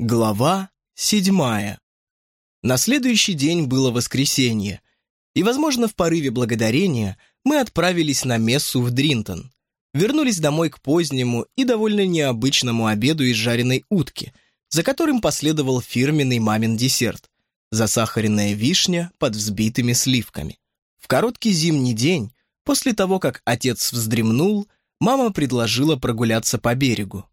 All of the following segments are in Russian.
Глава седьмая. На следующий день было воскресенье, и, возможно, в порыве благодарения мы отправились на мессу в Дринтон. Вернулись домой к позднему и довольно необычному обеду из жареной утки, за которым последовал фирменный мамин десерт – засахаренная вишня под взбитыми сливками. В короткий зимний день, после того, как отец вздремнул, мама предложила прогуляться по берегу.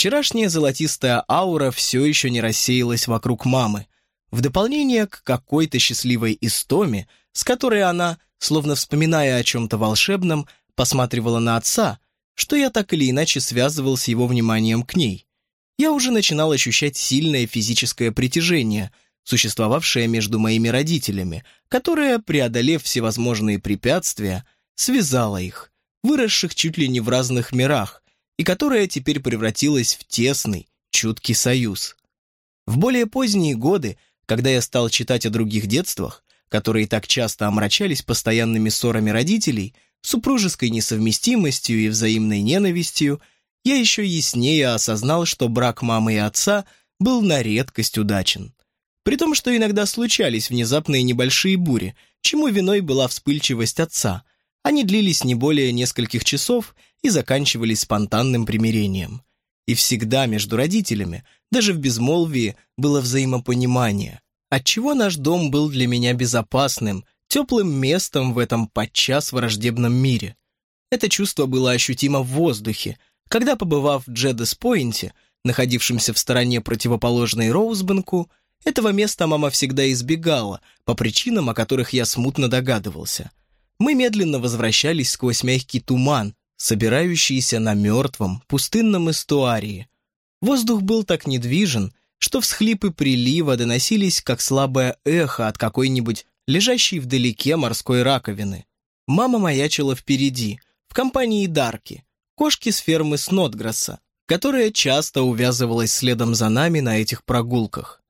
Вчерашняя золотистая аура все еще не рассеялась вокруг мамы, в дополнение к какой-то счастливой истоме, с которой она, словно вспоминая о чем-то волшебном, посматривала на отца, что я так или иначе связывал с его вниманием к ней. Я уже начинал ощущать сильное физическое притяжение, существовавшее между моими родителями, которое, преодолев всевозможные препятствия, связало их, выросших чуть ли не в разных мирах, и которая теперь превратилась в тесный, чуткий союз. В более поздние годы, когда я стал читать о других детствах, которые так часто омрачались постоянными ссорами родителей, супружеской несовместимостью и взаимной ненавистью, я еще яснее осознал, что брак мамы и отца был на редкость удачен. При том, что иногда случались внезапные небольшие бури, чему виной была вспыльчивость отца. Они длились не более нескольких часов и заканчивались спонтанным примирением. И всегда между родителями, даже в безмолвии, было взаимопонимание, отчего наш дом был для меня безопасным, теплым местом в этом подчас враждебном мире. Это чувство было ощутимо в воздухе, когда, побывав в Джедес-Пойнте, находившемся в стороне противоположной Роузбенку, этого места мама всегда избегала, по причинам, о которых я смутно догадывался. Мы медленно возвращались сквозь мягкий туман, собирающиеся на мертвом, пустынном эстуарии. Воздух был так недвижен, что всхлипы прилива доносились, как слабое эхо от какой-нибудь лежащей вдалеке морской раковины. Мама маячила впереди, в компании Дарки, кошки с фермы Снотграсса, которая часто увязывалась следом за нами на этих прогулках.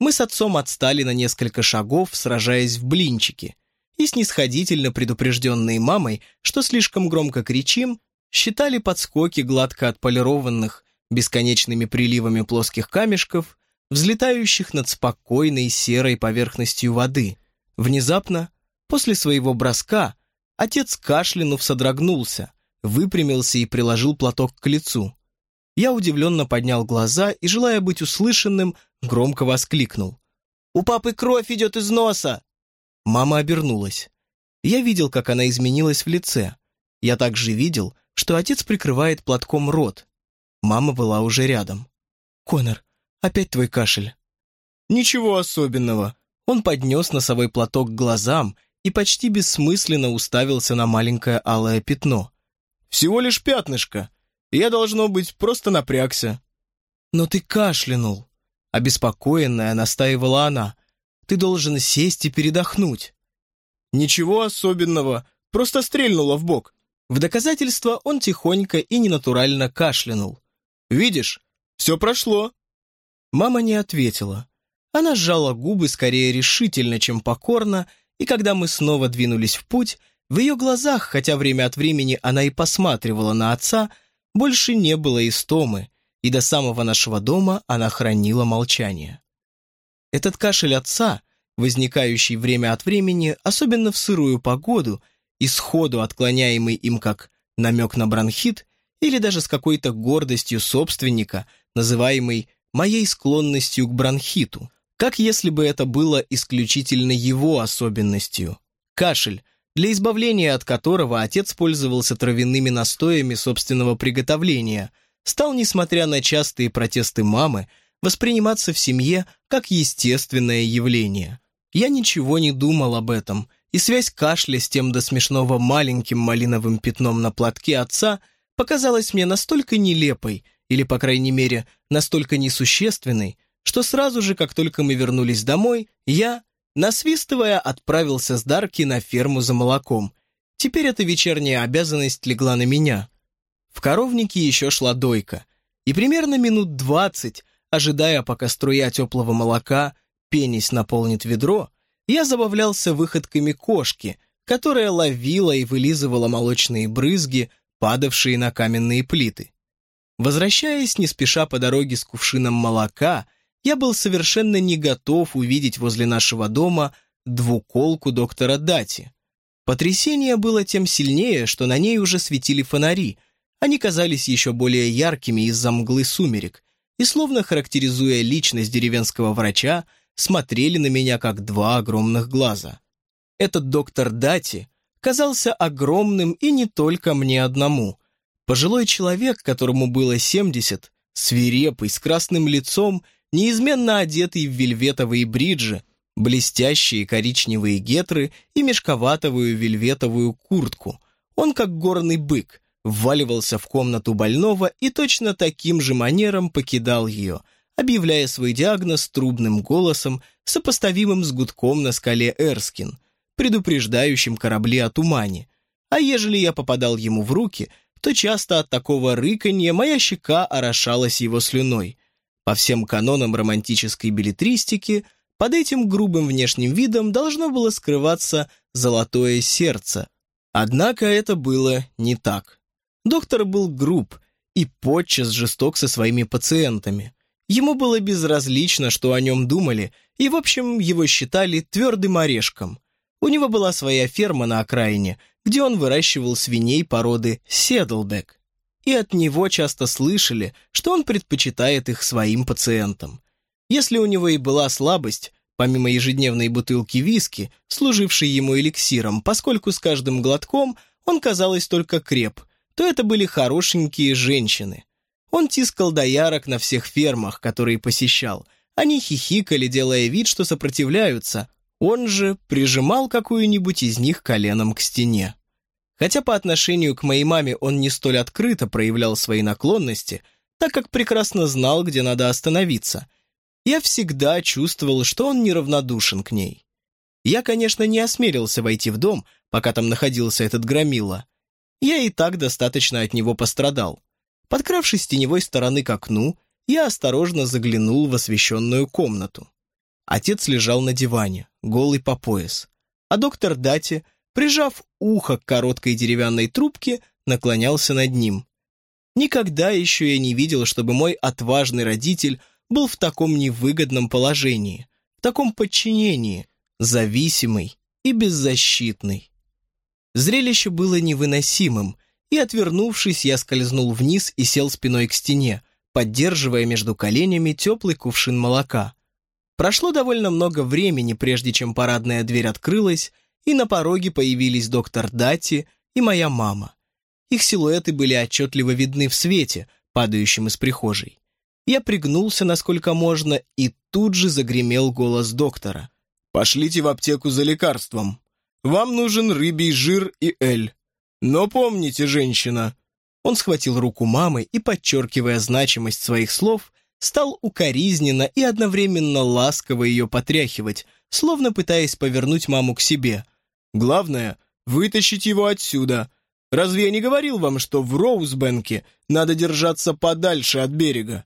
Мы с отцом отстали на несколько шагов, сражаясь в блинчики – и снисходительно предупрежденные мамой, что слишком громко кричим, считали подскоки гладко отполированных бесконечными приливами плоских камешков, взлетающих над спокойной серой поверхностью воды. Внезапно, после своего броска, отец кашлянув содрогнулся, выпрямился и приложил платок к лицу. Я удивленно поднял глаза и, желая быть услышанным, громко воскликнул. «У папы кровь идет из носа!» Мама обернулась. Я видел, как она изменилась в лице. Я также видел, что отец прикрывает платком рот. Мама была уже рядом. «Конор, опять твой кашель». «Ничего особенного». Он поднес носовой платок к глазам и почти бессмысленно уставился на маленькое алое пятно. «Всего лишь пятнышко. Я, должно быть, просто напрягся». «Но ты кашлянул», — обеспокоенная настаивала она. Ты должен сесть и передохнуть». «Ничего особенного, просто стрельнуло в бок». В доказательство он тихонько и ненатурально кашлянул. «Видишь, все прошло». Мама не ответила. Она сжала губы скорее решительно, чем покорно, и когда мы снова двинулись в путь, в ее глазах, хотя время от времени она и посматривала на отца, больше не было истомы, и до самого нашего дома она хранила молчание. Этот кашель отца, возникающий время от времени, особенно в сырую погоду, и сходу отклоняемый им как намек на бронхит или даже с какой-то гордостью собственника, называемый «моей склонностью к бронхиту», как если бы это было исключительно его особенностью. Кашель, для избавления от которого отец пользовался травяными настоями собственного приготовления, стал, несмотря на частые протесты мамы, восприниматься в семье как естественное явление. Я ничего не думал об этом, и связь кашля с тем до смешного маленьким малиновым пятном на платке отца показалась мне настолько нелепой, или, по крайней мере, настолько несущественной, что сразу же, как только мы вернулись домой, я, насвистывая, отправился с Дарки на ферму за молоком. Теперь эта вечерняя обязанность легла на меня. В коровнике еще шла дойка, и примерно минут двадцать Ожидая, пока струя теплого молока, пенись наполнит ведро, я забавлялся выходками кошки, которая ловила и вылизывала молочные брызги, падавшие на каменные плиты. Возвращаясь не спеша по дороге с кувшином молока я был совершенно не готов увидеть возле нашего дома двуколку доктора Дати. Потрясение было тем сильнее, что на ней уже светили фонари. Они казались еще более яркими из-за мглы сумерек, и, словно характеризуя личность деревенского врача, смотрели на меня как два огромных глаза. Этот доктор Дати казался огромным и не только мне одному. Пожилой человек, которому было 70, свирепый, с красным лицом, неизменно одетый в вельветовые бриджи, блестящие коричневые гетры и мешковатовую вельветовую куртку. Он, как горный бык, вваливался в комнату больного и точно таким же манером покидал ее, объявляя свой диагноз трубным голосом, сопоставимым с гудком на скале Эрскин, предупреждающим корабли о тумане. А ежели я попадал ему в руки, то часто от такого рыканья моя щека орошалась его слюной. По всем канонам романтической билетристики – под этим грубым внешним видом должно было скрываться золотое сердце. Однако это было не так. Доктор был груб и подчас жесток со своими пациентами. Ему было безразлично, что о нем думали, и, в общем, его считали твердым орешком. У него была своя ферма на окраине, где он выращивал свиней породы седлбек. И от него часто слышали, что он предпочитает их своим пациентам. Если у него и была слабость, помимо ежедневной бутылки виски, служившей ему эликсиром, поскольку с каждым глотком он, казалось, только креп, то это были хорошенькие женщины. Он тискал доярок на всех фермах, которые посещал. Они хихикали, делая вид, что сопротивляются. Он же прижимал какую-нибудь из них коленом к стене. Хотя по отношению к моей маме он не столь открыто проявлял свои наклонности, так как прекрасно знал, где надо остановиться – я всегда чувствовал, что он неравнодушен к ней. Я, конечно, не осмелился войти в дом, пока там находился этот громила. Я и так достаточно от него пострадал. Подкравшись с теневой стороны к окну, я осторожно заглянул в освещенную комнату. Отец лежал на диване, голый по пояс, а доктор Дати, прижав ухо к короткой деревянной трубке, наклонялся над ним. Никогда еще я не видел, чтобы мой отважный родитель был в таком невыгодном положении, в таком подчинении, зависимый и беззащитный. Зрелище было невыносимым, и, отвернувшись, я скользнул вниз и сел спиной к стене, поддерживая между коленями теплый кувшин молока. Прошло довольно много времени, прежде чем парадная дверь открылась, и на пороге появились доктор Дати и моя мама. Их силуэты были отчетливо видны в свете, падающем из прихожей. Я пригнулся, насколько можно, и тут же загремел голос доктора. «Пошлите в аптеку за лекарством. Вам нужен рыбий жир и эль. Но помните, женщина...» Он схватил руку мамы и, подчеркивая значимость своих слов, стал укоризненно и одновременно ласково ее потряхивать, словно пытаясь повернуть маму к себе. «Главное — вытащить его отсюда. Разве я не говорил вам, что в Роузбенке надо держаться подальше от берега?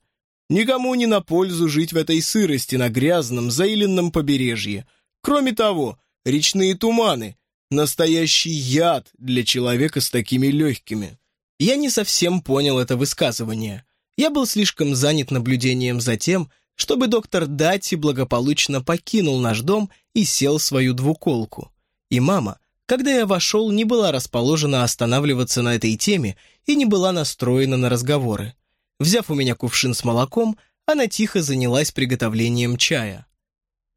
Никому не на пользу жить в этой сырости на грязном, заиленном побережье. Кроме того, речные туманы — настоящий яд для человека с такими легкими. Я не совсем понял это высказывание. Я был слишком занят наблюдением за тем, чтобы доктор Дати благополучно покинул наш дом и сел в свою двуколку. И мама, когда я вошел, не была расположена останавливаться на этой теме и не была настроена на разговоры. Взяв у меня кувшин с молоком, она тихо занялась приготовлением чая.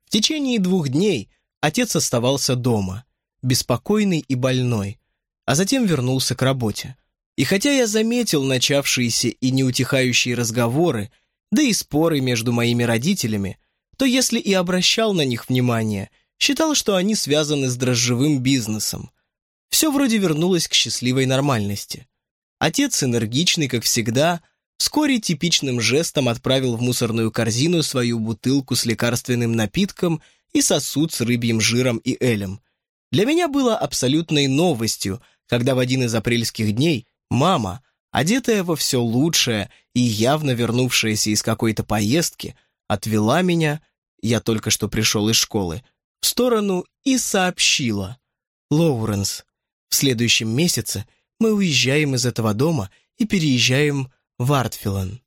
В течение двух дней отец оставался дома, беспокойный и больной, а затем вернулся к работе. И хотя я заметил начавшиеся и неутихающие разговоры, да и споры между моими родителями, то если и обращал на них внимание, считал, что они связаны с дрожжевым бизнесом. Все вроде вернулось к счастливой нормальности. Отец энергичный, как всегда, Вскоре типичным жестом отправил в мусорную корзину свою бутылку с лекарственным напитком и сосуд с рыбьим жиром и элем. Для меня было абсолютной новостью, когда в один из апрельских дней мама, одетая во все лучшее и явно вернувшаяся из какой-то поездки, отвела меня, я только что пришел из школы, в сторону и сообщила. «Лоуренс, в следующем месяце мы уезжаем из этого дома и переезжаем Вартфилан.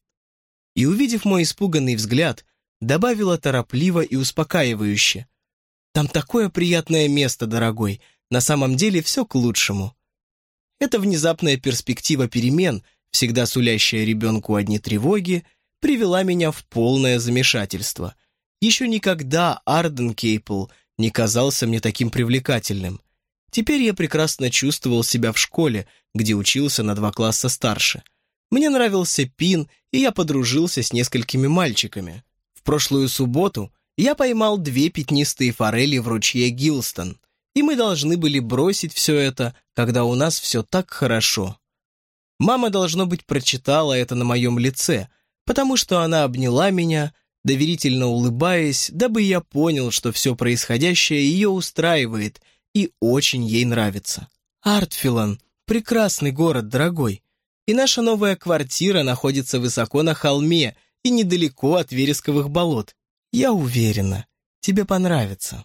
И увидев мой испуганный взгляд, добавила торопливо и успокаивающе. «Там такое приятное место, дорогой, на самом деле все к лучшему». Эта внезапная перспектива перемен, всегда сулящая ребенку одни тревоги, привела меня в полное замешательство. Еще никогда Арден Кейпл не казался мне таким привлекательным. Теперь я прекрасно чувствовал себя в школе, где учился на два класса старше. Мне нравился Пин, и я подружился с несколькими мальчиками. Прошлую субботу я поймал две пятнистые форели в ручье Гилстон, и мы должны были бросить все это, когда у нас все так хорошо. Мама, должно быть, прочитала это на моем лице, потому что она обняла меня, доверительно улыбаясь, дабы я понял, что все происходящее ее устраивает и очень ей нравится. Артфилан — прекрасный город, дорогой, и наша новая квартира находится высоко на холме и недалеко от вересковых болот. Я уверена, тебе понравится.